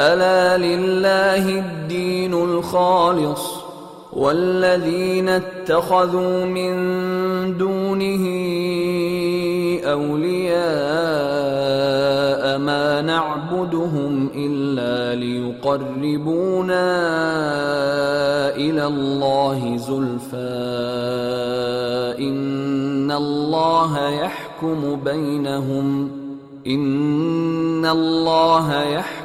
ألا لله الدين الخالص والذين اتخذوا من دونه أولياء ما نعبدهم إلا ليقربونا إلى الله زلفى إن الله يحكم بينهم إن الله يحكم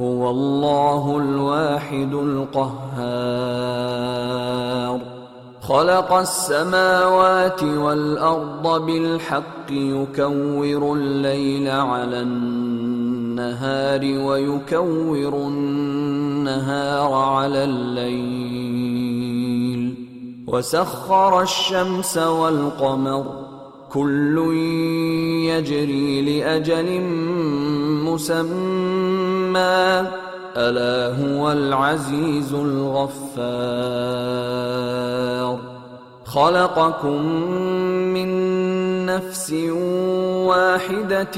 هو الله الواحد القهار. خلق السماوات والأرض بالحق يكور الليل على النهار ويكور النهار على الليل. وسخر الشمس والقمر كل يجري لأجل مسمى. ألا هو العزيز الغفار. خلقكم من نفس واحدة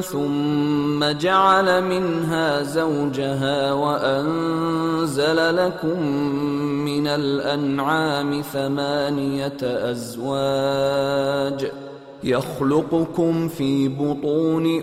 ثم جعل منها زوجها وأنزل لكم من الأنعام ثمانية أزواج. يخلقكم في بطون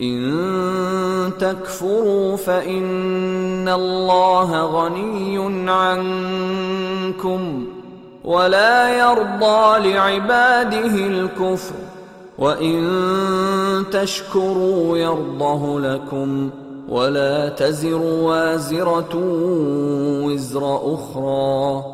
إن تكفروا فإن الله غني عنكم ولا يرضى لعباده الكفر وإن تشكروا يرضه لكم ولا تزر وازرة وزر أخرى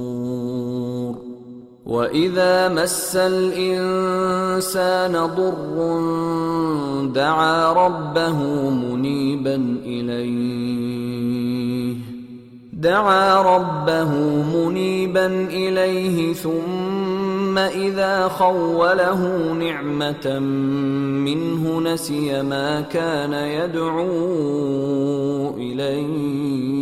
واذا مس الانسان ضر دعا ربه منيبا اليه دعا ربه منيبا اليه ثم اذا خوله نعمه منه نسي ما كان يدعو اليه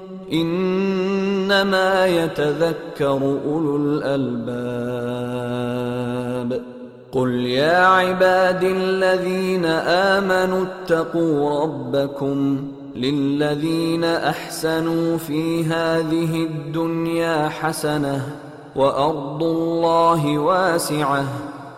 إنما يتذكر أولو الألباب. قل يا عباد الذين آمنوا اتقوا ربكم للذين أحسنوا في هذه الدنيا حسنة وأرض الله واسعة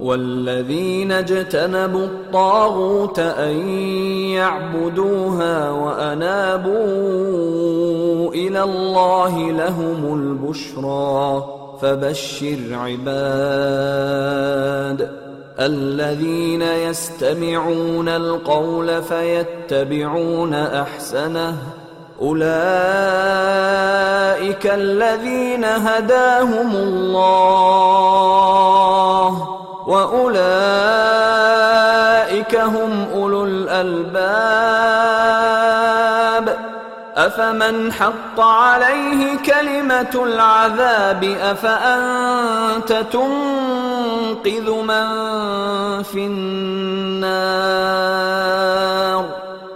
والذين اجتنبوا الطاغوت أن يعبدوها وأنابوا إلى الله لهم البشرى فبشر عباد الذين يستمعون القول فيتبعون أحسنه أولئك الذين هداهم الله وأولئك هم أولو الألباب. أفمن حق عليه كلمة العذاب؟ أفأنت تنقذ من في النار؟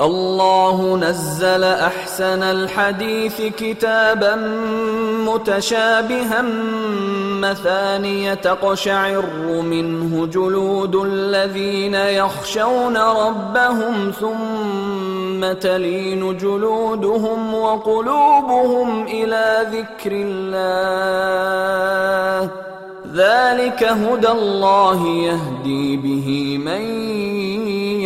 الله نزل أحسن الحديث كتابا متشابها مثانية تقشعر منه جلود الذين يخشون ربهم ثم تلين جلودهم وقلوبهم إلى ذكر الله. ذلك هدى الله يهدي به من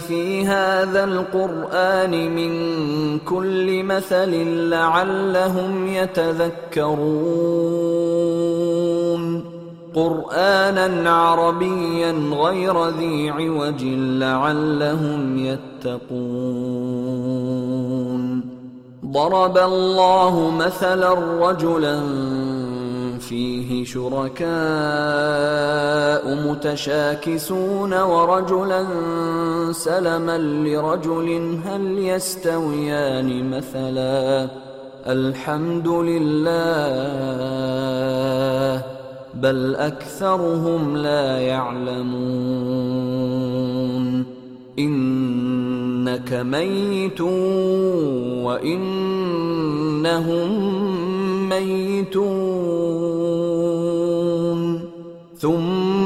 في هذا القرآن من كل مثل لعلهم يتذكرون. قرانا عربيا غير ذي عوج لعلهم يتقون. ضرب الله مثلا رجلا فيه شركاء متشاكسون ورجلا سلما لرجل هل يستويان مثلا؟ الحمد لله بل أكثرهم لا يعلمون. إنك ميت وإنهم ميتون. ثم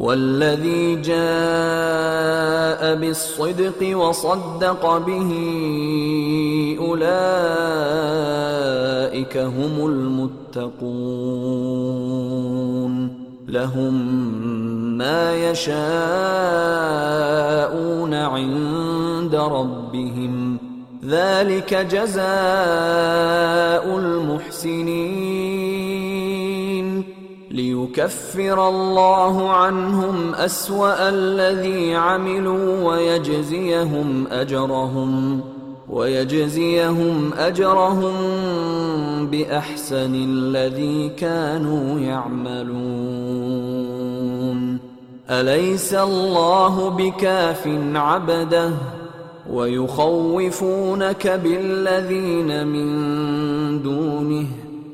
والذي جاء بالصدق وصدق به أولئك هم المتقون. لهم ما يشاءون عند ربهم. ذلك جزاء المحسنين. ليكفر الله عنهم أسوأ الذي عملوا ويجزيهم أجرهم ويجزيهم أجرهم بأحسن الذي كانوا يعملون. أليس الله بكاف عبده؟ ويخوفونك بالذين من دونه.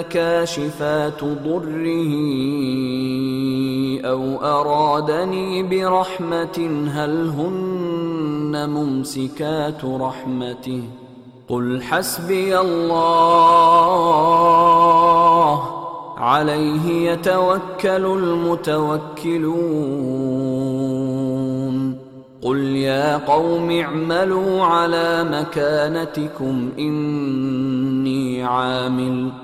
كاشفات ضره أو أرادني برحمة هل هن ممسكات رحمته؟ قل حسبي الله. عليه يتوكل المتوكلون. قل يا قوم اعملوا على مكانتكم إني عامل.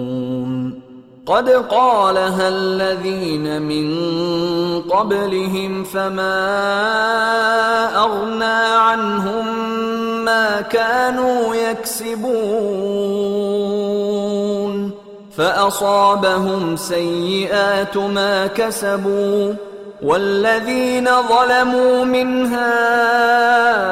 قد قالها الذين من قبلهم فما أغنى عنهم ما كانوا يكسبون فأصابهم سيئات ما كسبوا والذين ظلموا من هؤلاء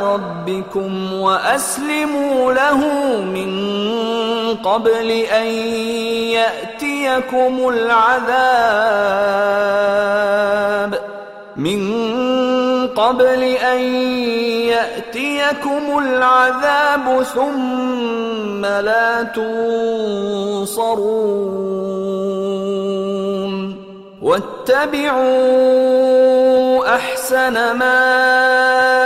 ربكم وأسلموا له من قبل أن يأتيكم العذاب. من قبل أن يأتيكم العذاب ثم لا تنصرون. واتبعوا أحسن ما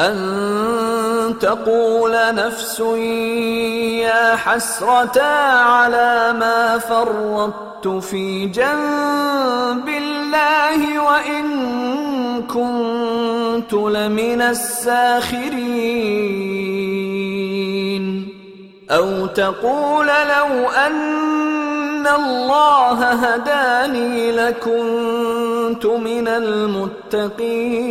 أن تقول نفس يا حسرة على ما فرطت في جنب الله وإن كنت لمن الساخرين. أو تقول لو أن الله هداني لكنت من المتقين.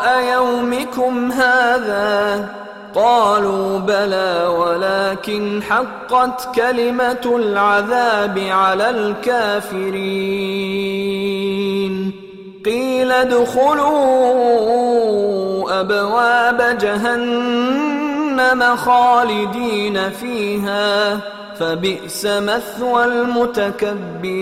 هذا قالوا بلى ولكن حقت كلمة العذاب على الكافرين. قيل ادخلوا أبواب جهنم خالدين فيها فبئس مثوى المتكبرين.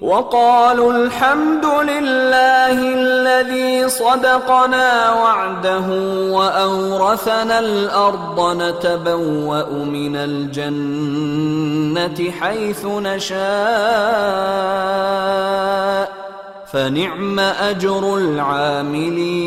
وقالوا الحمد لله الذي صدقنا وعده وأورثنا الأرض نتبوأ من الجنة حيث نشاء فنعم أجر العاملين.